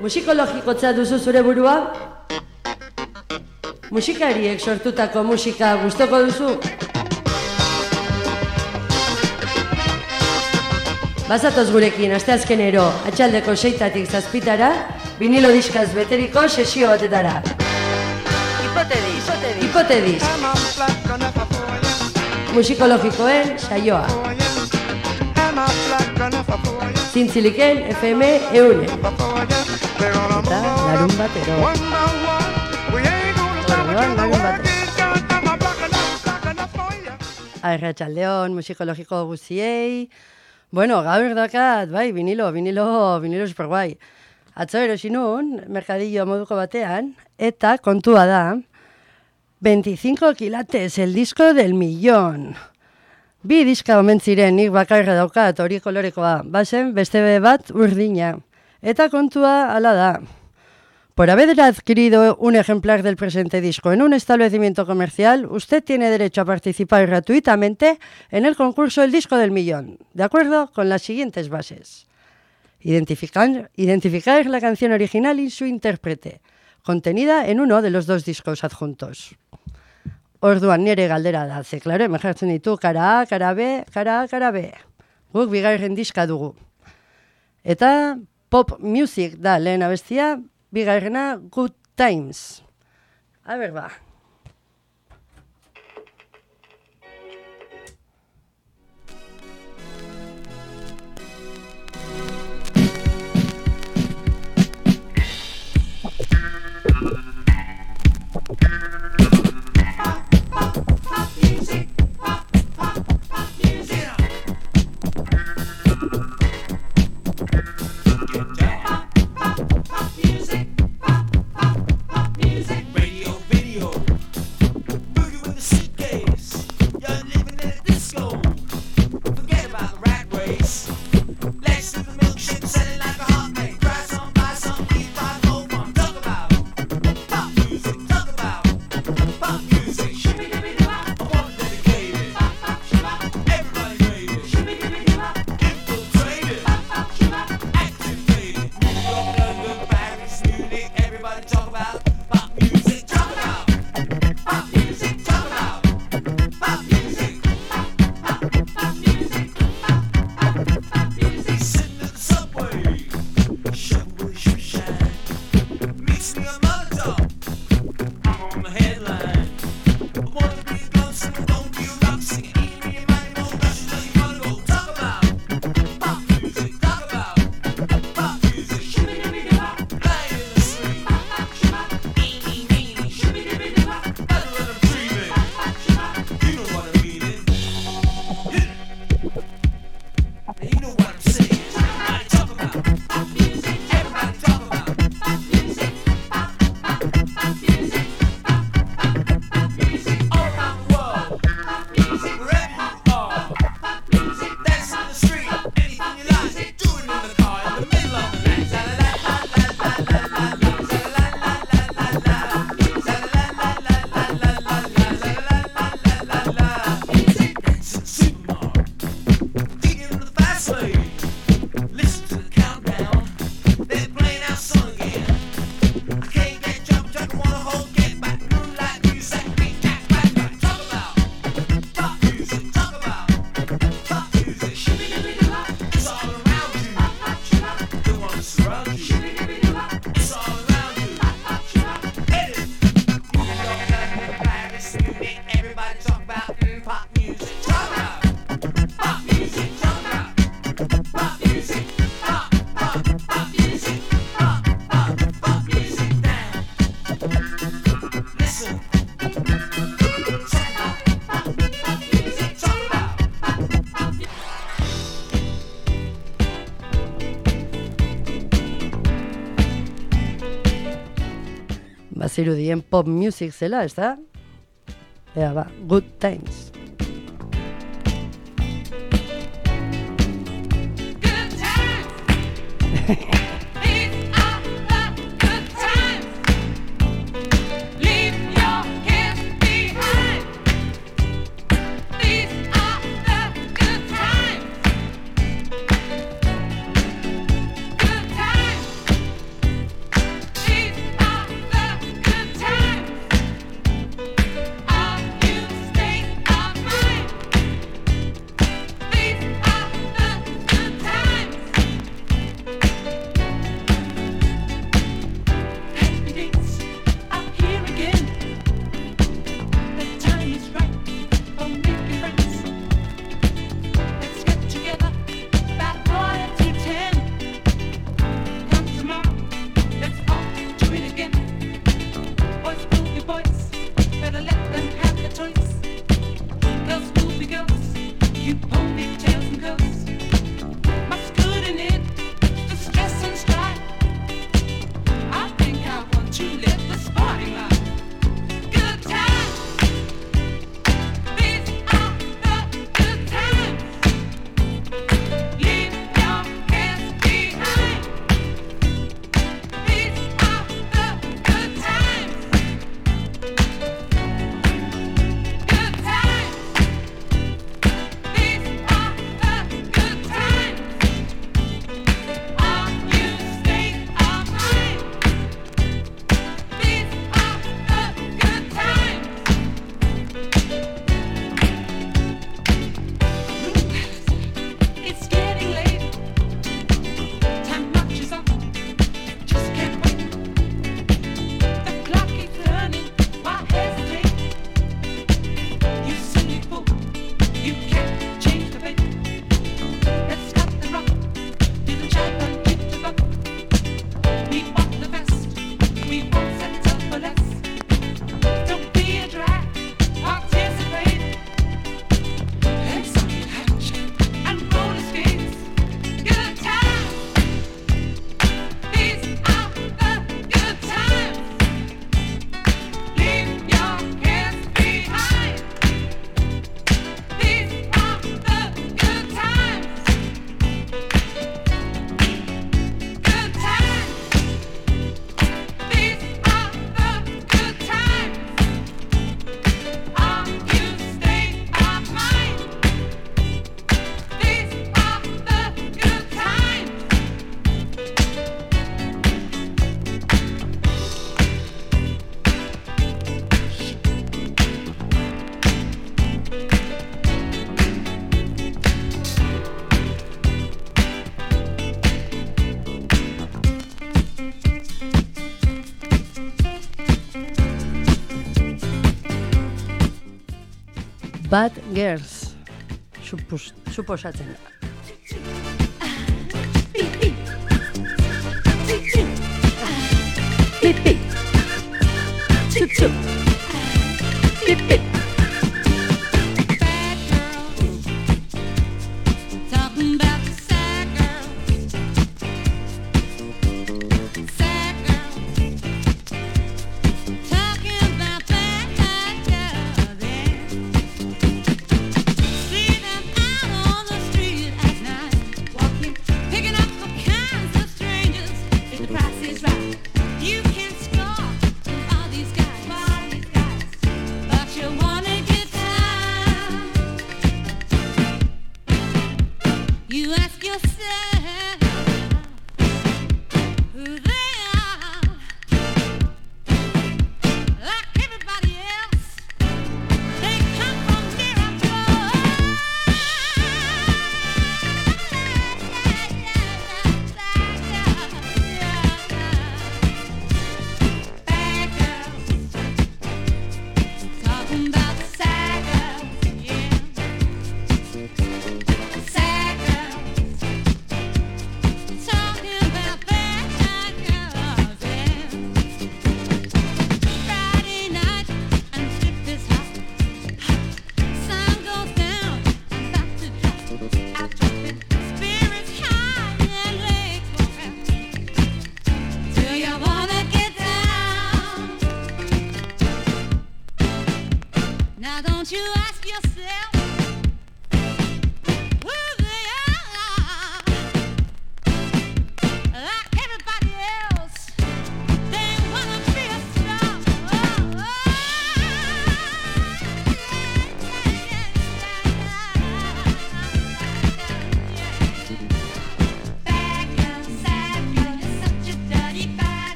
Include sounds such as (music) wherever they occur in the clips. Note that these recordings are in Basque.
Musikologikotza duzu zure burua? Musikariek sortutako musika gustoko duzu? Bazatoz gurekin, asteazkenero, atxaldeko seitatik zazpitara, vinilo diskaz beteriko sesio batetara. Hipotedis, hipotedis. Musikologikoen saioa. Zintziliken FM eune. Eta larun batero. Orduan, larun batero. Arratxaldeon, musikologiko guziei. Bueno, gaur dakat, bai, vinilo, vinilo, vinilo super guai. Atzo erosi nun, merkadillo moduko batean, eta kontua da, 25 kilates, el disco del millón. Bi diska omen ziren, nik bakarra daukat, hori kolorekoa, bazen beste bat urdina. Eta kontua hala da. Por haber adquirido un ejemplar del presente disco en un establecimiento comercial, usted tiene derecho a participar gratuitamente en el concurso El Disco del Millón, de acuerdo con las siguientes bases. Identificar, identificar la canción original y su intérprete, contenida en uno de los dos discos adjuntos. Orduan nire galdera da, ze, klaro, emejartzen ditu, kara A, kara B, kara A, kara B. Guk bigarren diska dugu. Eta pop music da lehen abestia, bigarrena good times. A ber ba. Bazirudien pop music zela, ez da? Ea ba, good times. Bad Girls. Supus, suposatzen da.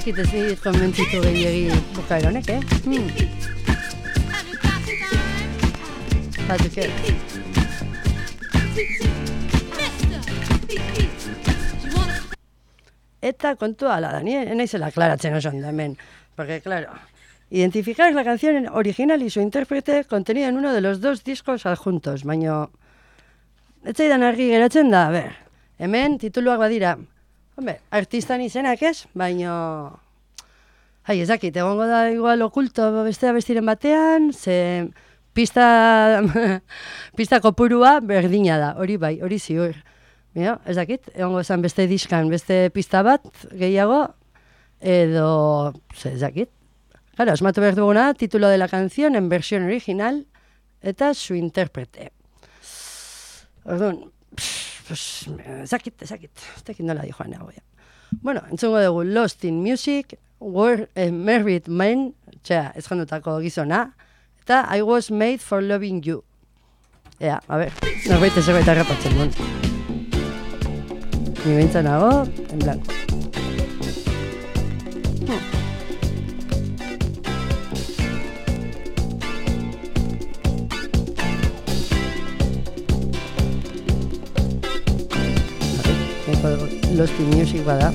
Dakit ez dit konbentzitu gehiagi bukaera honek, eh? Hmm, batzuk ez. Eta kontua ala da, ni naizela aklaratzen oso hemen. Porque, claro, identificar la canción original y su intérprete contenida en uno de los dos discos adjuntos, baino... Ez zaidan argi geratzen da, a ber, hemen tituluak badira, hombre, artistan izenak ez, baino... Hai, ez dakit, egongo da igual okulto bestea bestiren batean, ze pista, (laughs) pista kopurua berdina da, hori bai, hori ziur. Mira, ez dakit, egongo esan beste diskan, beste pista bat gehiago, edo, ze, ez dakit. Claro, asmatu behar duguna, título de la canción en versión original, eta su intérprete. Orduan, pff, pues, ez dakit, ez dakit, nola di joan nagoia. Bueno, entzungo dugu Lost in Music, War, eh, Married Man, txea, ez jandutako gizona, eta I was made for loving you. Ea, a ver, norbait ez zerbait harrapatzen duen. Ni behintzen nago, en blanco. Lost in Music bada.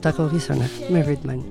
Janutako gizona, Married Man.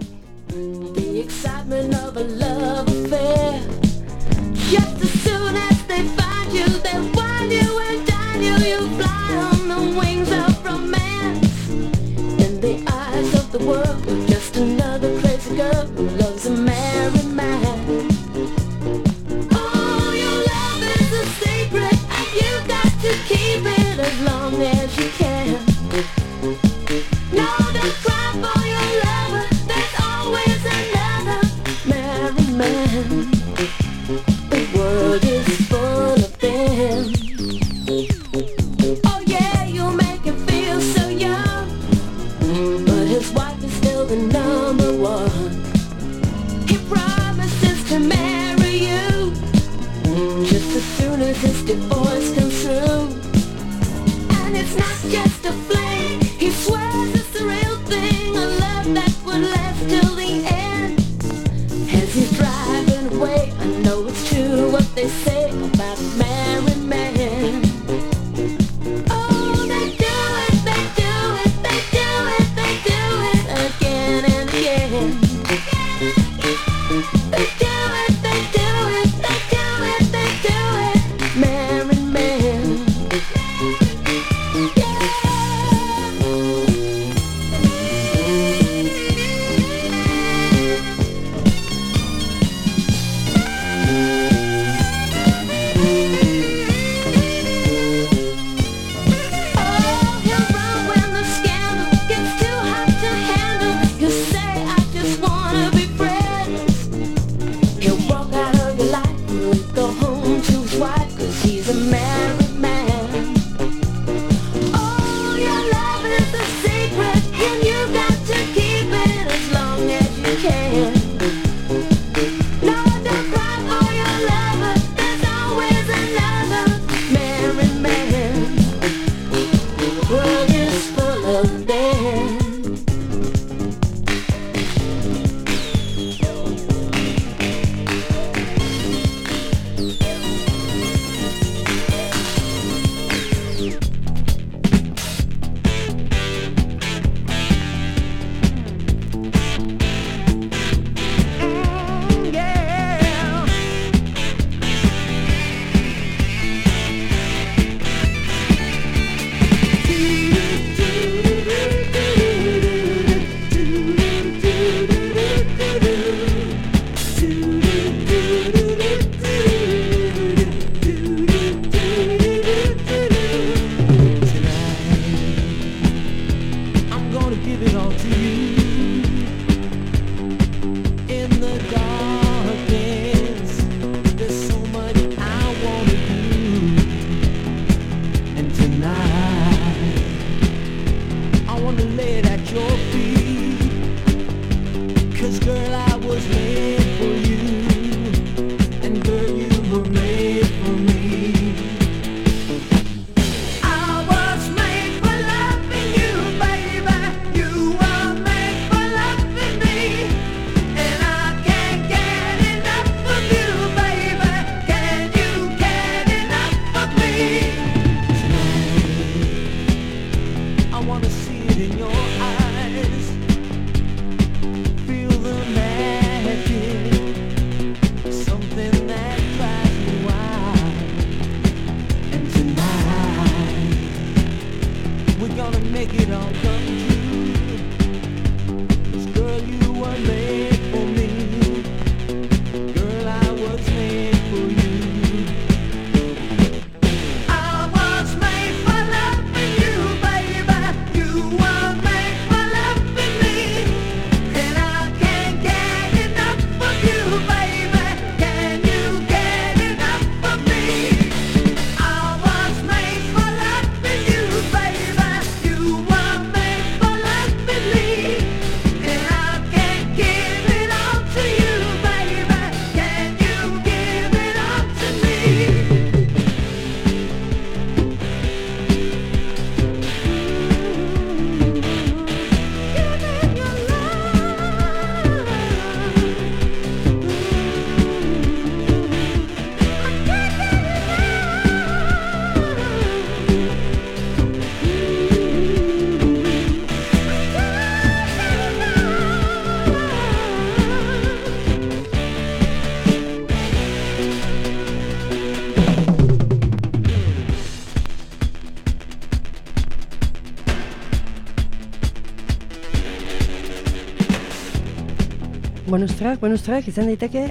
Bonus track, bonus track, izan daiteke.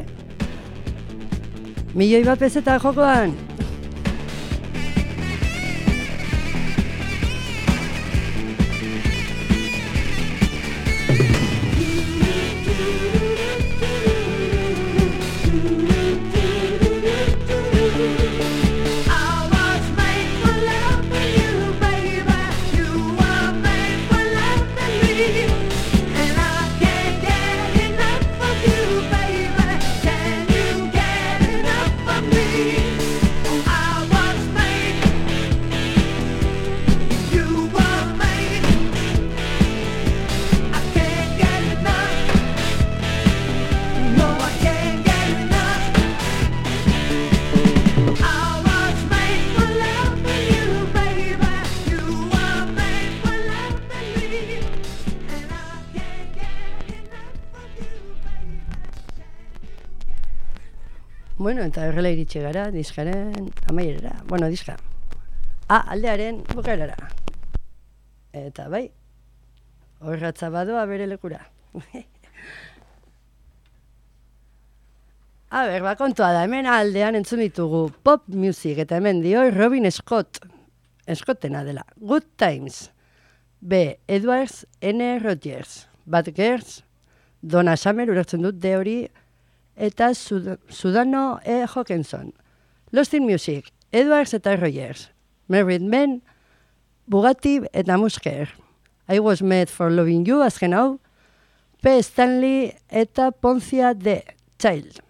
Milioi bat bezeta jokoan. Horrela iritsi gara, diskaren amaierara. Bueno, diska. A, aldearen bukaerara. Eta bai, horratza badoa bere lekura. (laughs) A ber, ba, kontua da, hemen aldean entzun ditugu pop music, eta hemen dio Robin Scott, Scottena dela, Good Times, B. Edwards N. Rogers, Bad Girls, Donna Summer ulertzen dut de hori, eta Sud Sudano E. Hawkinson. Lost in Music, Edwards eta Rogers, Married Men, Bugatti eta Musker. I was made for loving you, azken hau, P. Stanley eta Poncia de Child.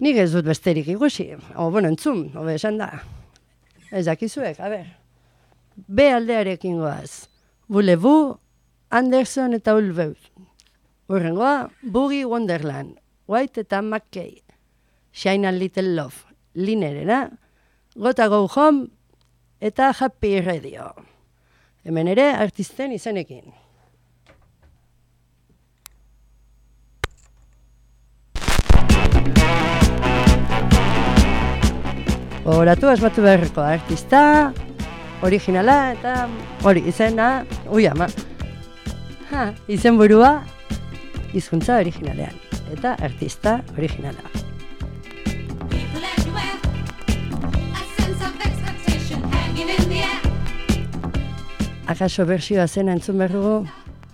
Nik ez dut besterik ikusi, o, bueno, entzun, hobe esan da. Ez dakizuek, a ber. B aldearekin goaz. Bulebu, Anderson eta Ulveus. Urrengoa, Boogie Wonderland, White eta McKay. Shine a Little Love, Linerena, Gotta Go Home eta Happy Radio. Hemen ere artisten izenekin. Horatu asmatu beharreko artista, originala eta hori izena, ui ama, ha, izen burua, hizkuntza originalean eta artista originala. Akaso berzioa zen entzun behar dugu,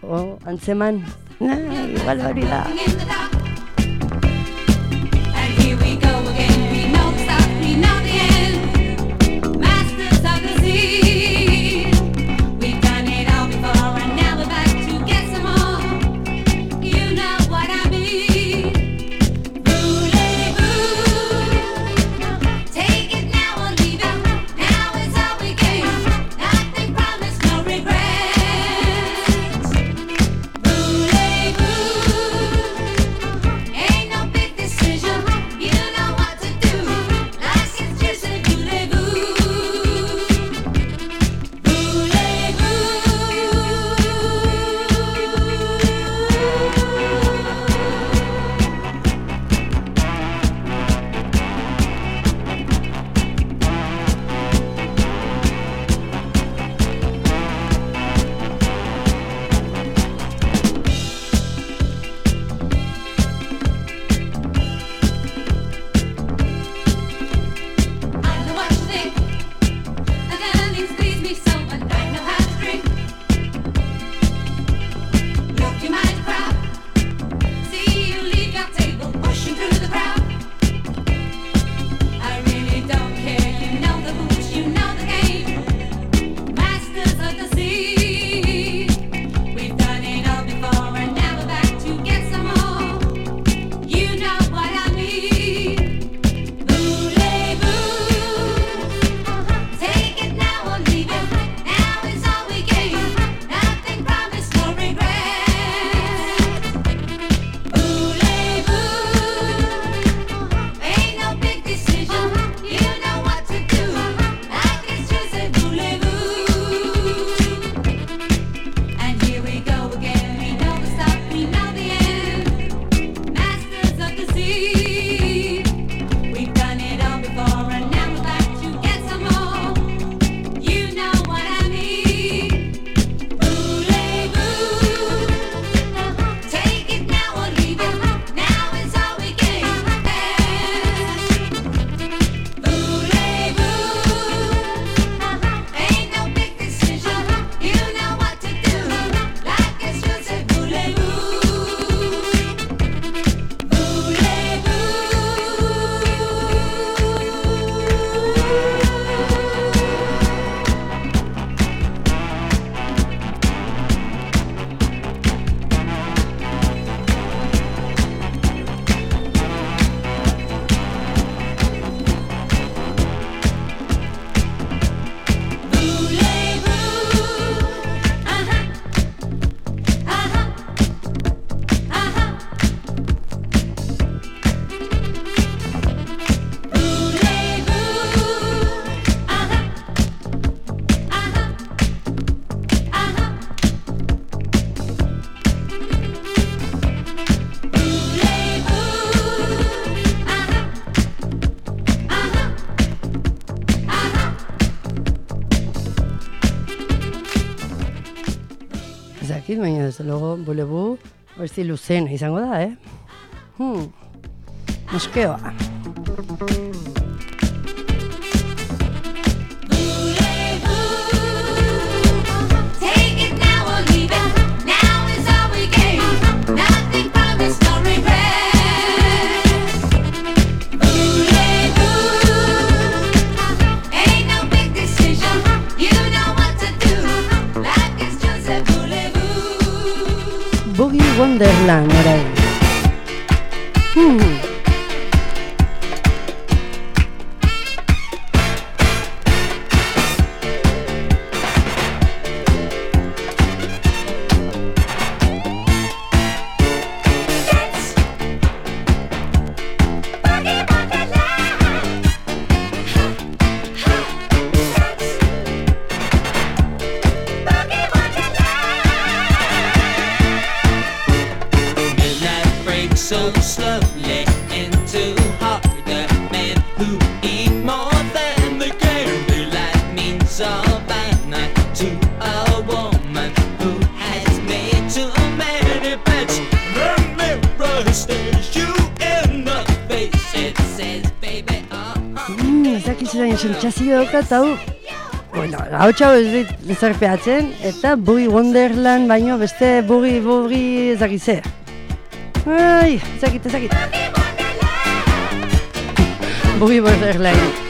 o, antzeman, nah, igual hori da. And here we go. desde luego, bulebu, oizti luzena izango da, eh? Hmm. Moskeoa. Wonderland ở diska, eta hau, bueno, hau txau ez ezarpeatzen, eta Boogie Wonderland baino beste Boogie Boogie ezagizea. Ai, ezakit, ezakit. Boogie Wonderland.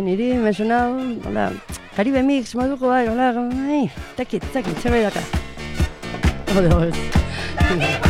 Niri mesuna, hola, Caribe Mix moduko bai, hola, ai, takit, takit, zerbait daka. Odo,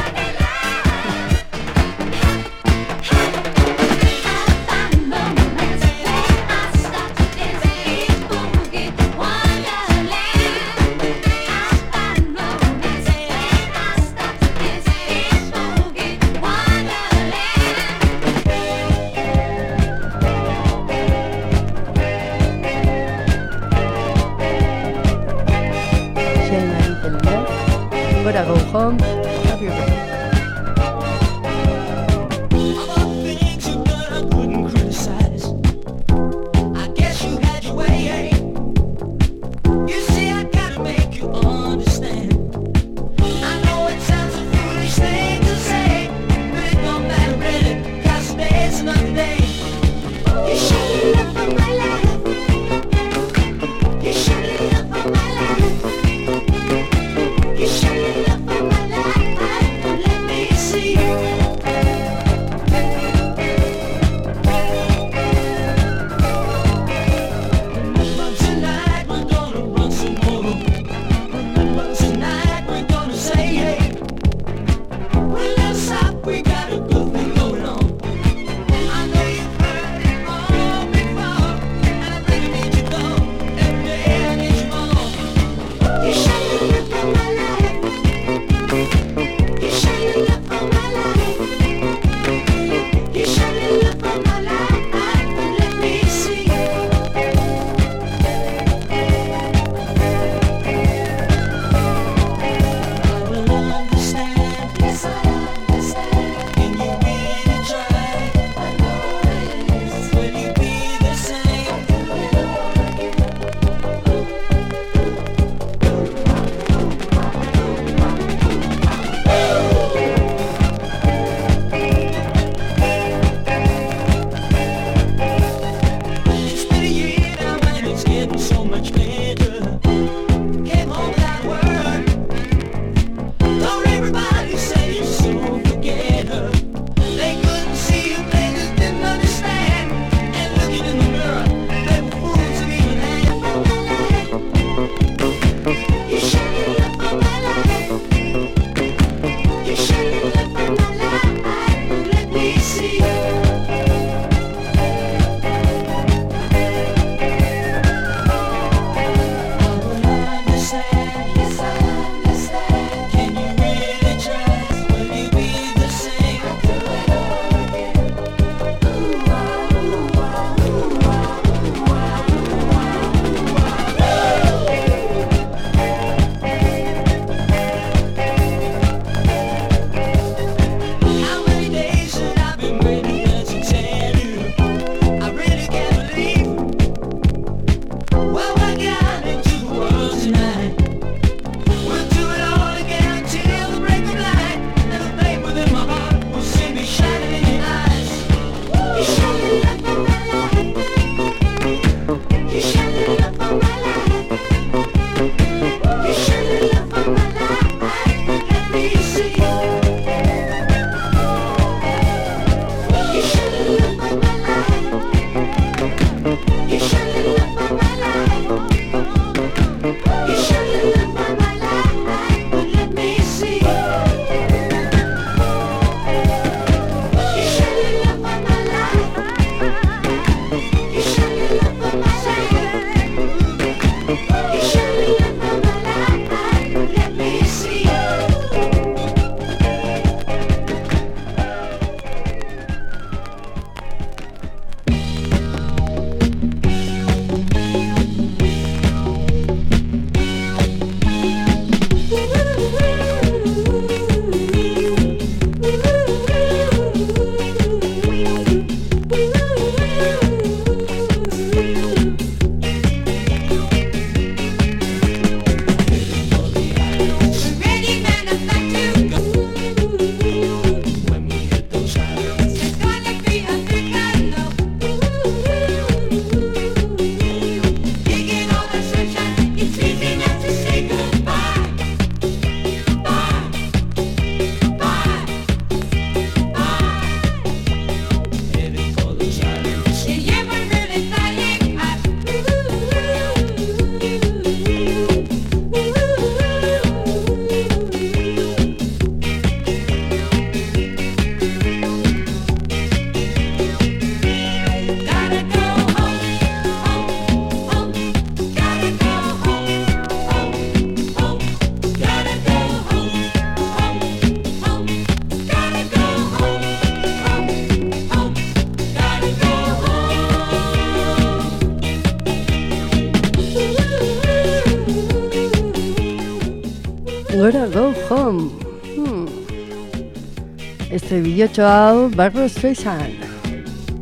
Estribillo hau Barbara Streisand.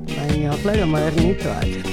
Baina, claro, modernituak.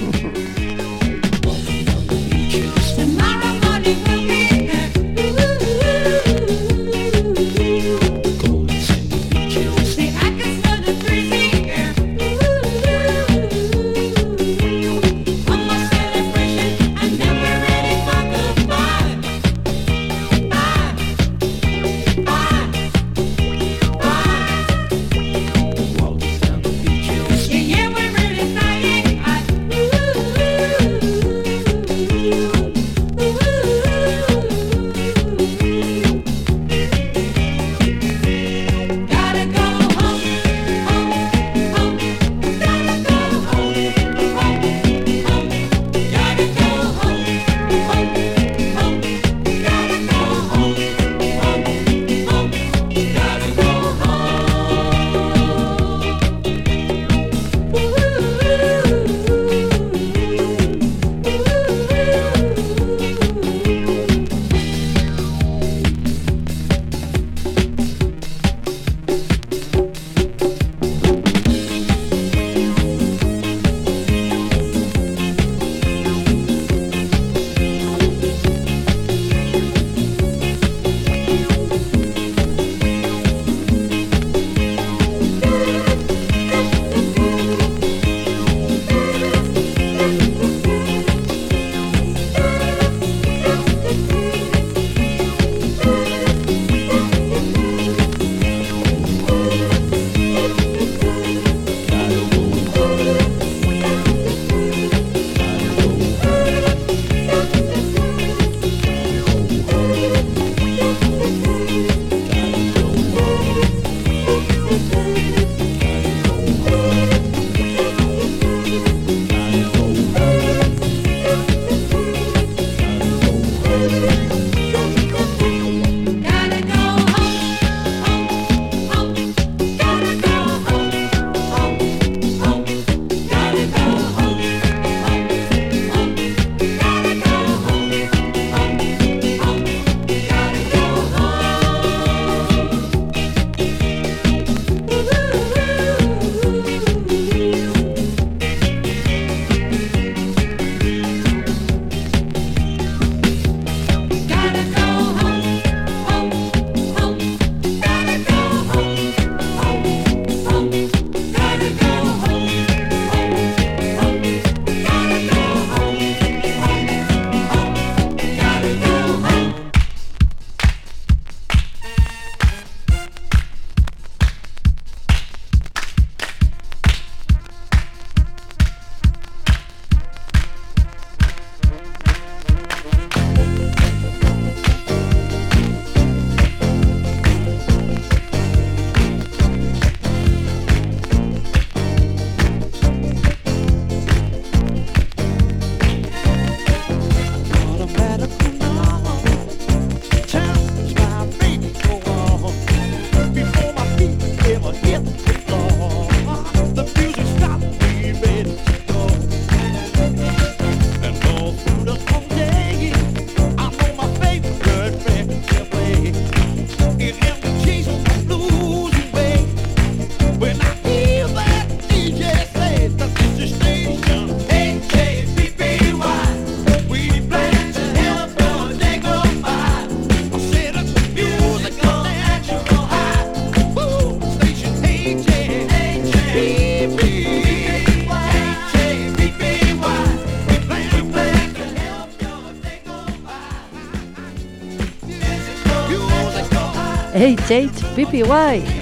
HHPPY. You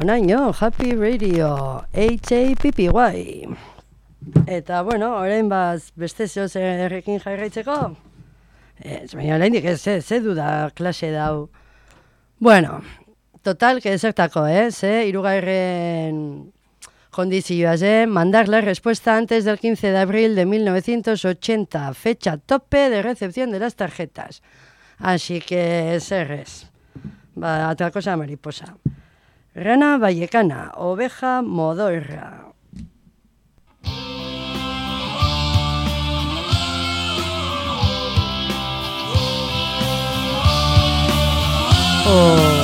Ba, bueno, naino, Happy Radio, H-A-P-P-Y. Eta, bueno, orain baz beste zeo errekin jarraitzeko. Ez, baina orain dik ez, ez, ze duda klase dau. Bueno, total, que zertako, eh? Ze, irugarren kondizioaz, eh? Mandar la respuesta antes del 15 de abril de 1980, fecha tope de recepción de las tarjetas. Así que, serres. Ba, otra cosa mariposa. Rana Vallecana, oveja modorra. Oh.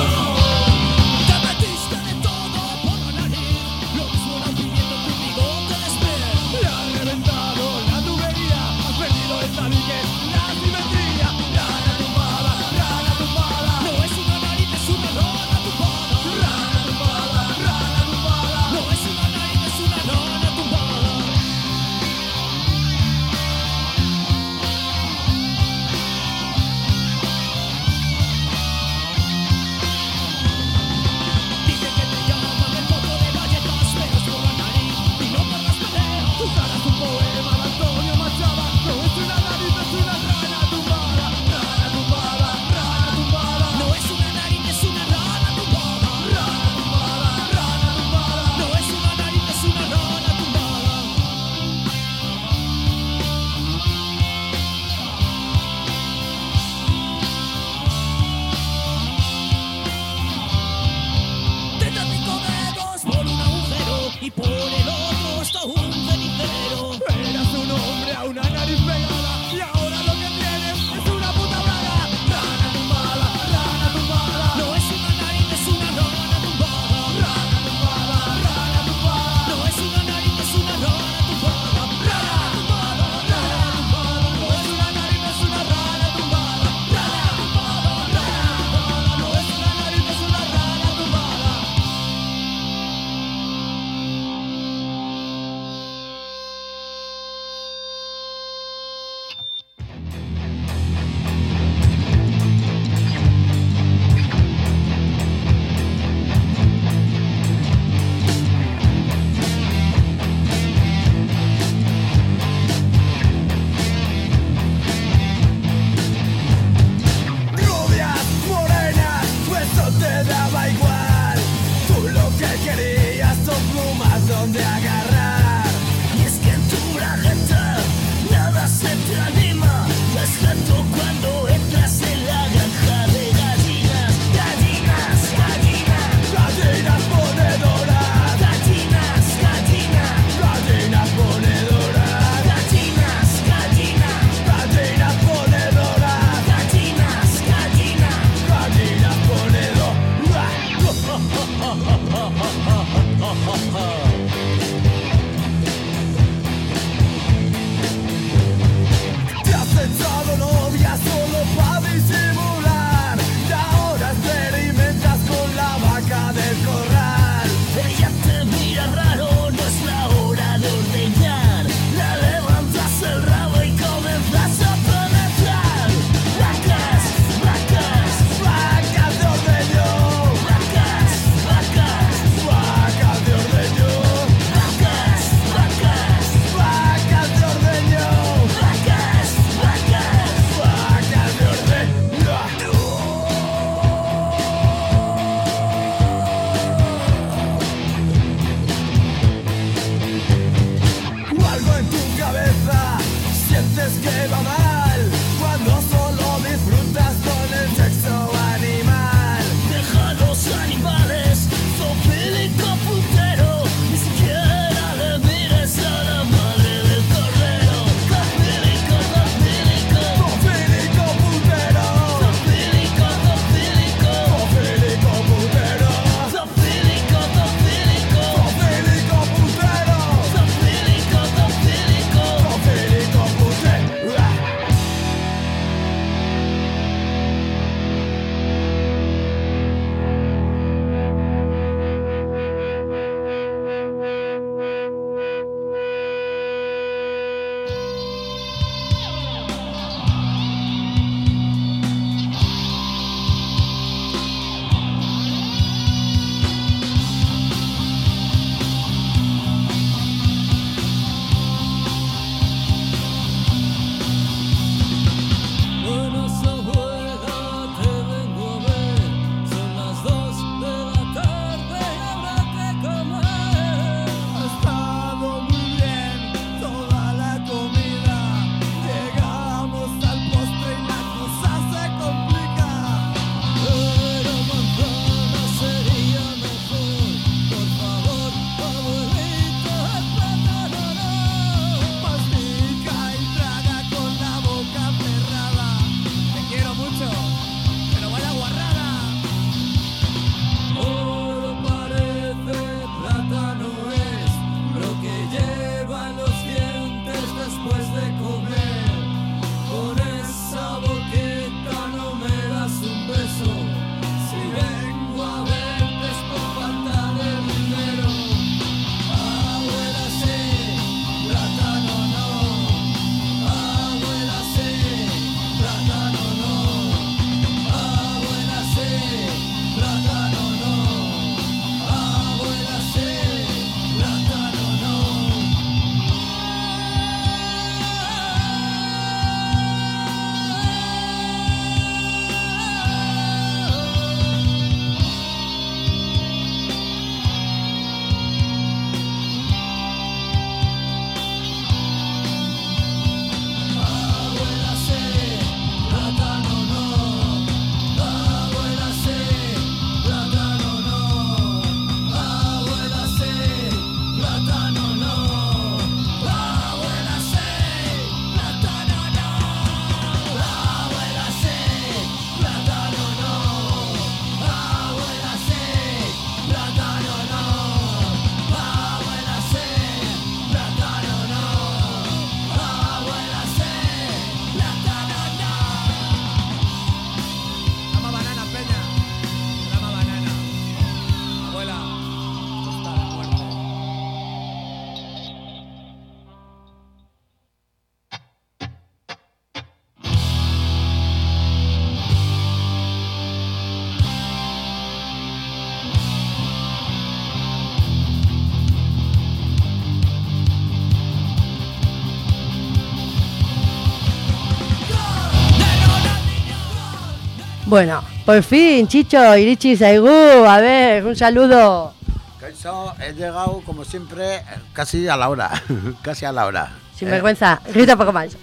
Bueno, por fin, Chicho, iritsi zaigu, a ver, un saludo. Kaixo, he llegado como siempre casi a la hora, (laughs) casi a la hora. Sin vergüenza, grita poco más.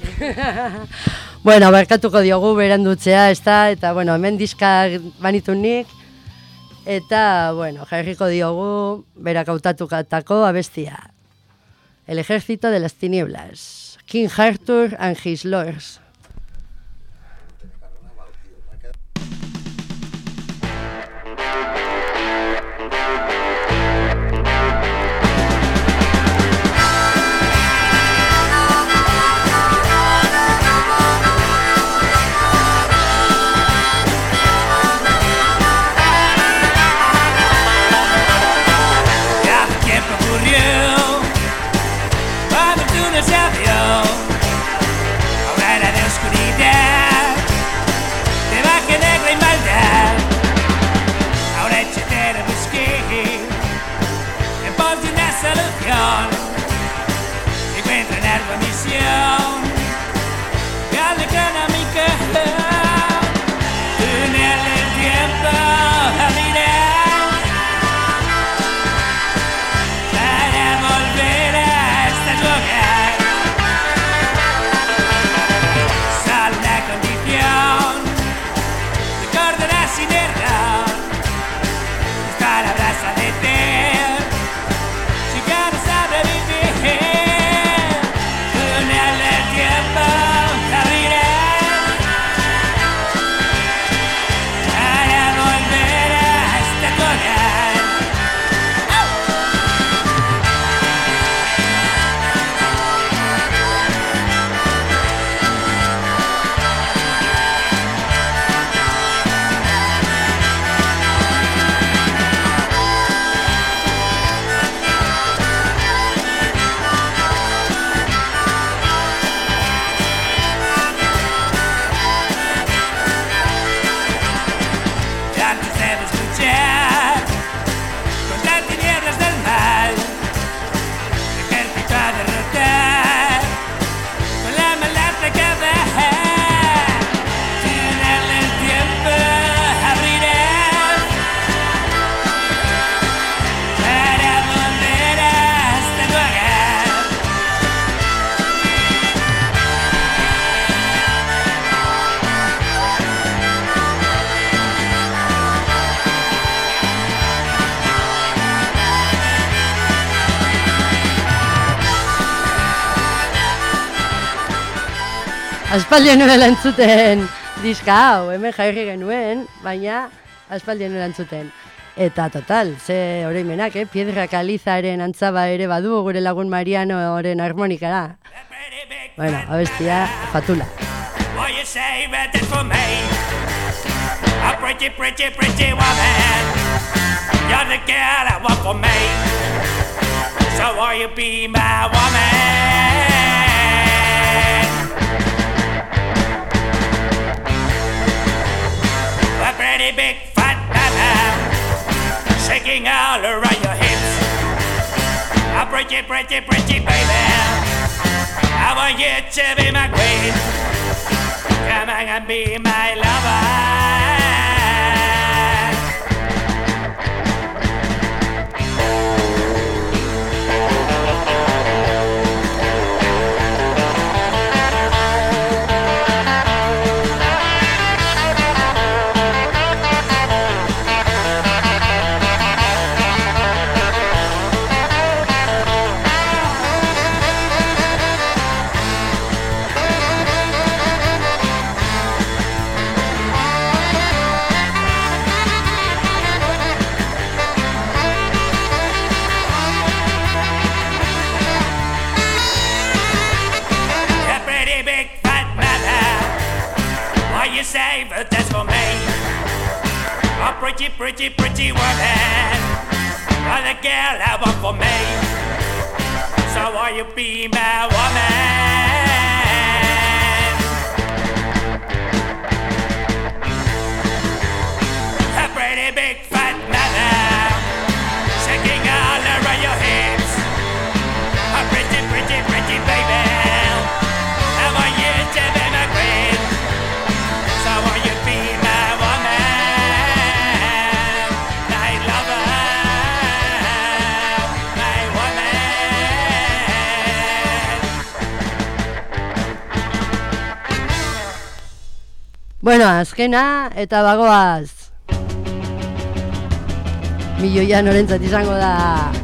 (laughs) bueno, barkatuko diogu berandutzea, ez da, eta, bueno, hemen diskak banitu nik, eta, bueno, jarriko diogu berak hautatukatako abestia. El ejército de las tinieblas. King Arthur and his lords. Aspaldian nuela entzuten diska hau, hemen jarri genuen, baina aspaldian nuela entzuten. Eta total, ze oroimenak, eh? Piedra Kalizaren antzaba ere badu gure lagun Marianoren harmonikara. Bueno, abestia, fatula. What you say that is for me? A pretty, pretty, pretty woman. You're the girl I want for me. So will you be my woman? Pretty big fat mama, shaking all around your hips. A pretty, pretty, pretty baby. I want you to be my queen. Come on and be my lover. Azkena eta bagoaz. Milioia norentzat izango da.